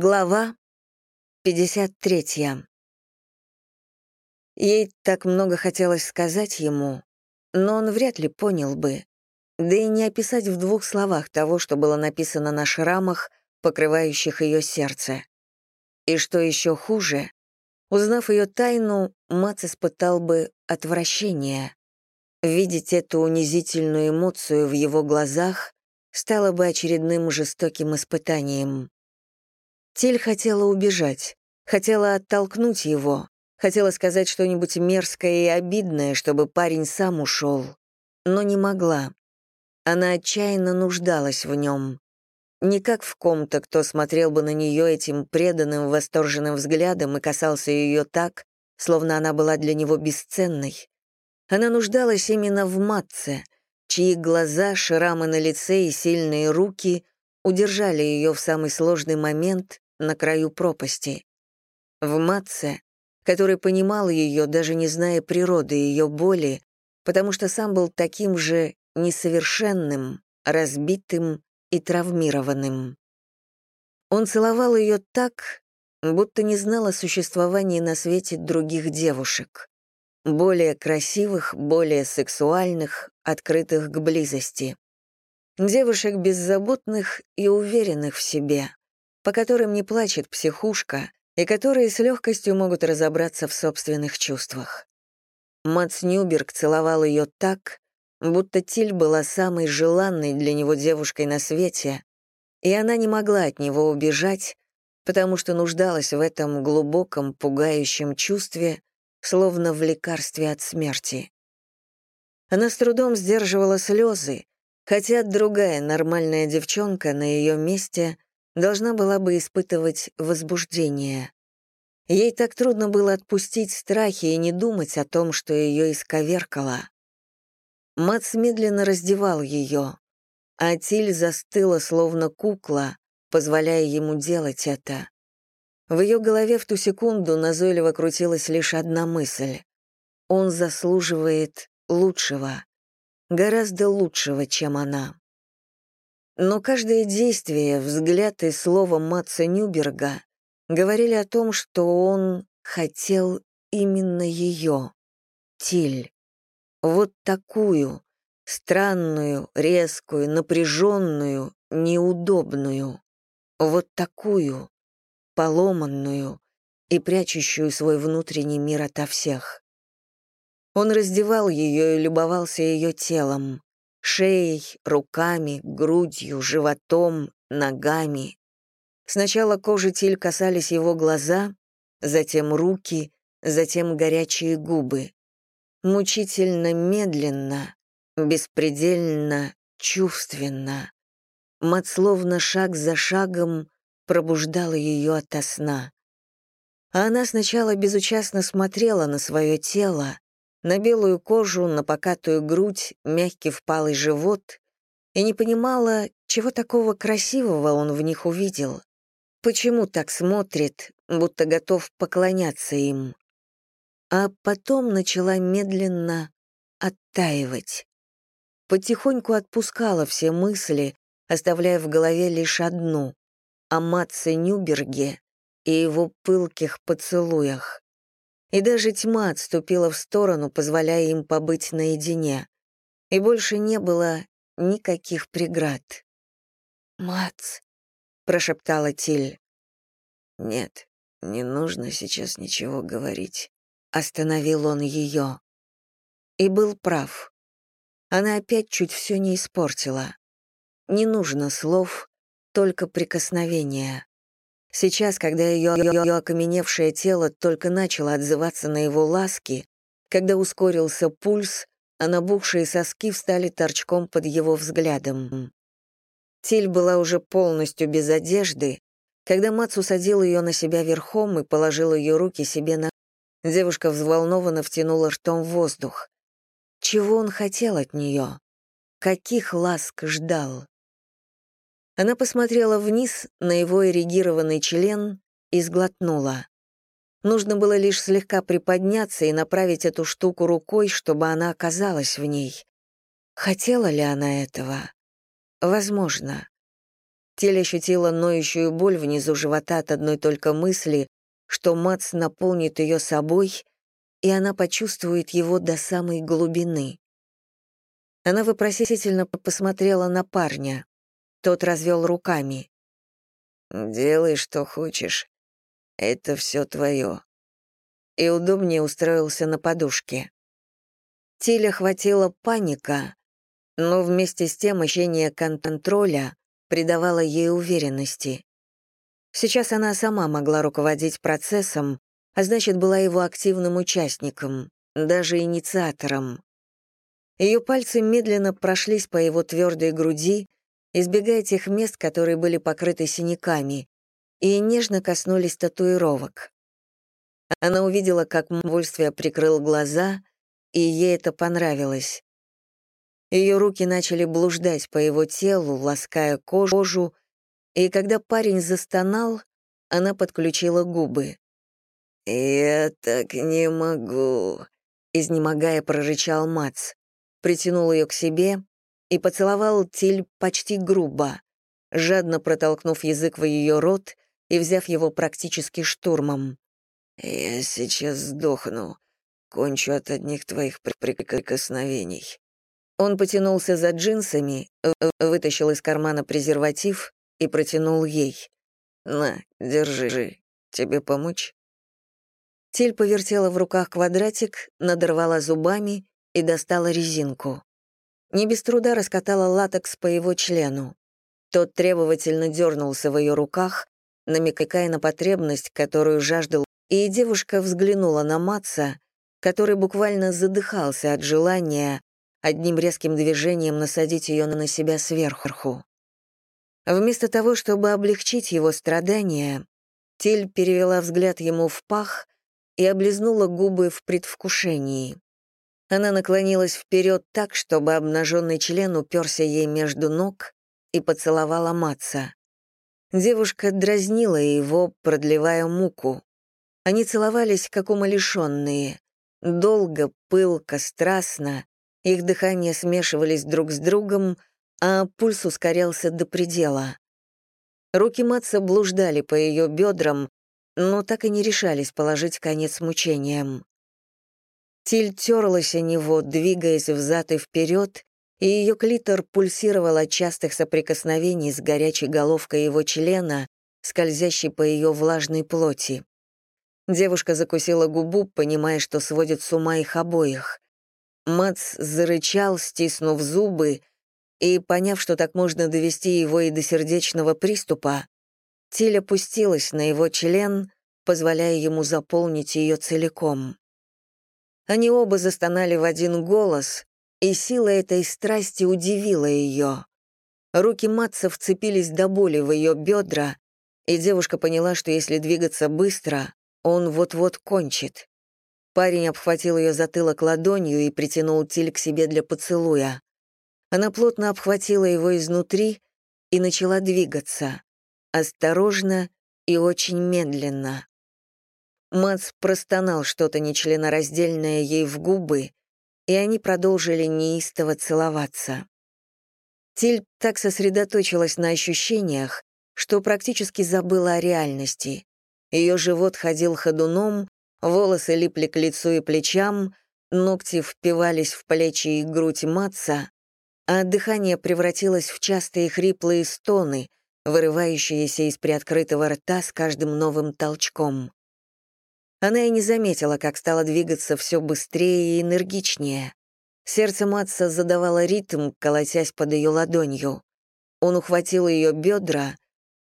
Глава 53. Ей так много хотелось сказать ему, но он вряд ли понял бы, да и не описать в двух словах того, что было написано на шрамах, покрывающих ее сердце. И что еще хуже, узнав ее тайну, Мац испытал бы отвращение. Видеть эту унизительную эмоцию в его глазах стало бы очередным жестоким испытанием. Тиль хотела убежать, хотела оттолкнуть его, хотела сказать что-нибудь мерзкое и обидное, чтобы парень сам ушел, но не могла. Она отчаянно нуждалась в нем. Не как в ком-то, кто смотрел бы на нее этим преданным, восторженным взглядом и касался ее так, словно она была для него бесценной. Она нуждалась именно в матце, чьи глаза, шрамы на лице и сильные руки удержали ее в самый сложный момент на краю пропасти. В Матце, который понимал ее, даже не зная природы ее боли, потому что сам был таким же несовершенным, разбитым и травмированным. Он целовал ее так, будто не знал о существовании на свете других девушек, более красивых, более сексуальных, открытых к близости. Девушек беззаботных и уверенных в себе, по которым не плачет психушка и которые с легкостью могут разобраться в собственных чувствах. Мац Нюберг целовал ее так, будто Тиль была самой желанной для него девушкой на свете, и она не могла от него убежать, потому что нуждалась в этом глубоком, пугающем чувстве, словно в лекарстве от смерти. Она с трудом сдерживала слезы, хотя другая нормальная девчонка на ее месте должна была бы испытывать возбуждение. Ей так трудно было отпустить страхи и не думать о том, что ее исковеркало. Мац медленно раздевал ее, а Тиль застыла, словно кукла, позволяя ему делать это. В ее голове в ту секунду назойливо крутилась лишь одна мысль. Он заслуживает лучшего, гораздо лучшего, чем она. Но каждое действие, взгляд и слово Матца Нюберга говорили о том, что он хотел именно ее, Тиль. Вот такую, странную, резкую, напряженную, неудобную. Вот такую, поломанную и прячущую свой внутренний мир ото всех. Он раздевал ее и любовался ее телом, шеей, руками, грудью, животом, ногами. Сначала кожи Тиль касались его глаза, затем руки, затем горячие губы. Мучительно медленно, беспредельно чувственно. Мат словно шаг за шагом пробуждала ее ото сна. А она сначала безучастно смотрела на свое тело, на белую кожу, на покатую грудь, мягкий впалый живот, и не понимала, чего такого красивого он в них увидел. Почему так смотрит, будто готов поклоняться им? А потом начала медленно оттаивать. Потихоньку отпускала все мысли, оставляя в голове лишь одну — о Матце Нюберге и его пылких поцелуях и даже тьма отступила в сторону, позволяя им побыть наедине. И больше не было никаких преград. «Мац», — прошептала Тиль. «Нет, не нужно сейчас ничего говорить», — остановил он ее. И был прав. Она опять чуть все не испортила. Не нужно слов, только прикосновения. Сейчас, когда ее, ее окаменевшее тело только начало отзываться на его ласки, когда ускорился пульс, а набухшие соски встали торчком под его взглядом. Тиль была уже полностью без одежды, когда Мац усадил ее на себя верхом и положил ее руки себе на... Девушка взволнованно втянула ртом воздух. Чего он хотел от нее? Каких ласк ждал? Она посмотрела вниз на его эрегированный член и сглотнула. Нужно было лишь слегка приподняться и направить эту штуку рукой, чтобы она оказалась в ней. Хотела ли она этого? Возможно. Теле ощутила ноющую боль внизу живота от одной только мысли, что Мац наполнит ее собой, и она почувствует его до самой глубины. Она вопросительно посмотрела на парня. Тот развел руками. «Делай, что хочешь. Это все твое». И удобнее устроился на подушке. Тиля хватила паника, но вместе с тем ощущение контроля придавало ей уверенности. Сейчас она сама могла руководить процессом, а значит, была его активным участником, даже инициатором. Ее пальцы медленно прошлись по его твердой груди, избегая тех мест, которые были покрыты синяками, и нежно коснулись татуировок. Она увидела, как Мвольствие прикрыл глаза, и ей это понравилось. Ее руки начали блуждать по его телу, лаская кожу, и когда парень застонал, она подключила губы. «Я так не могу», — изнемогая прорычал Мац. Притянул ее к себе и поцеловал Тиль почти грубо, жадно протолкнув язык в ее рот и взяв его практически штурмом. «Я сейчас сдохну», Кончу от одних твоих прикосновений». Он потянулся за джинсами, вытащил из кармана презерватив и протянул ей. «На, держи. Тебе помочь?» Тель повертела в руках квадратик, надорвала зубами и достала резинку. Не без труда раскатала латекс по его члену. Тот требовательно дернулся в ее руках, намекая на потребность, которую жаждал, и девушка взглянула на Матса, который буквально задыхался от желания одним резким движением насадить ее на себя сверху. Вместо того, чтобы облегчить его страдания, Тиль перевела взгляд ему в пах и облизнула губы в предвкушении. Она наклонилась вперед так, чтобы обнаженный член уперся ей между ног и поцеловала Матца. Девушка дразнила его, продлевая муку. Они целовались, как умалишенные, Долго, пылко, страстно, их дыхания смешивались друг с другом, а пульс ускорялся до предела. Руки Матса блуждали по ее бедрам, но так и не решались положить конец мучениям. Тиль терлась о него, двигаясь взад и вперед, и ее клитор пульсировал от частых соприкосновений с горячей головкой его члена, скользящей по ее влажной плоти. Девушка закусила губу, понимая, что сводит с ума их обоих. Мац зарычал, стиснув зубы, и, поняв, что так можно довести его и до сердечного приступа, Тиль опустилась на его член, позволяя ему заполнить ее целиком. Они оба застонали в один голос, и сила этой страсти удивила ее. Руки Матца вцепились до боли в ее бедра, и девушка поняла, что если двигаться быстро, он вот-вот кончит. Парень обхватил ее затылок ладонью и притянул Тиль к себе для поцелуя. Она плотно обхватила его изнутри и начала двигаться. Осторожно и очень медленно. Мац простонал что-то нечленораздельное ей в губы, и они продолжили неистово целоваться. Тиль так сосредоточилась на ощущениях, что практически забыла о реальности. Ее живот ходил ходуном, волосы липли к лицу и плечам, ногти впивались в плечи и грудь Матца, а дыхание превратилось в частые хриплые стоны, вырывающиеся из приоткрытого рта с каждым новым толчком. Она и не заметила, как стало двигаться все быстрее и энергичнее. Сердце Матца задавало ритм, колотясь под ее ладонью. Он ухватил ее бедра —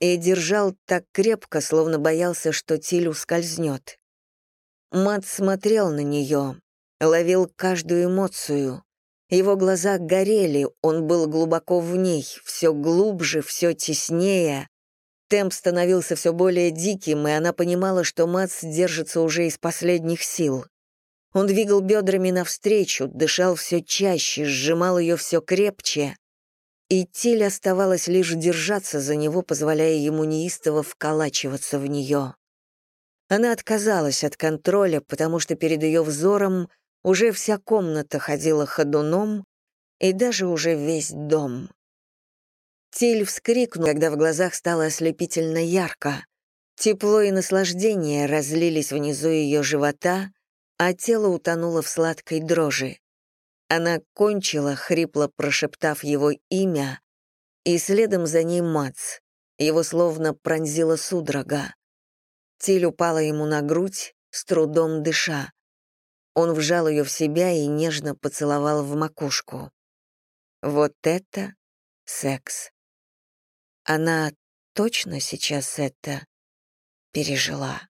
и держал так крепко, словно боялся, что Тиль ускользнет. Мат смотрел на нее, ловил каждую эмоцию. Его глаза горели, он был глубоко в ней, все глубже, все теснее. Темп становился все более диким, и она понимала, что Мац держится уже из последних сил. Он двигал бедрами навстречу, дышал все чаще, сжимал ее все крепче, и Тиль оставалось лишь держаться за него, позволяя ему неистово вколачиваться в нее. Она отказалась от контроля, потому что перед ее взором уже вся комната ходила ходуном, и даже уже весь дом. Тиль вскрикнул, когда в глазах стало ослепительно ярко. Тепло и наслаждение разлились внизу ее живота, а тело утонуло в сладкой дрожи. Она кончила, хрипло прошептав его имя, и следом за ней Мац. Его словно пронзила судорога. Тиль упала ему на грудь, с трудом дыша. Он вжал ее в себя и нежно поцеловал в макушку. Вот это секс. Она точно сейчас это пережила.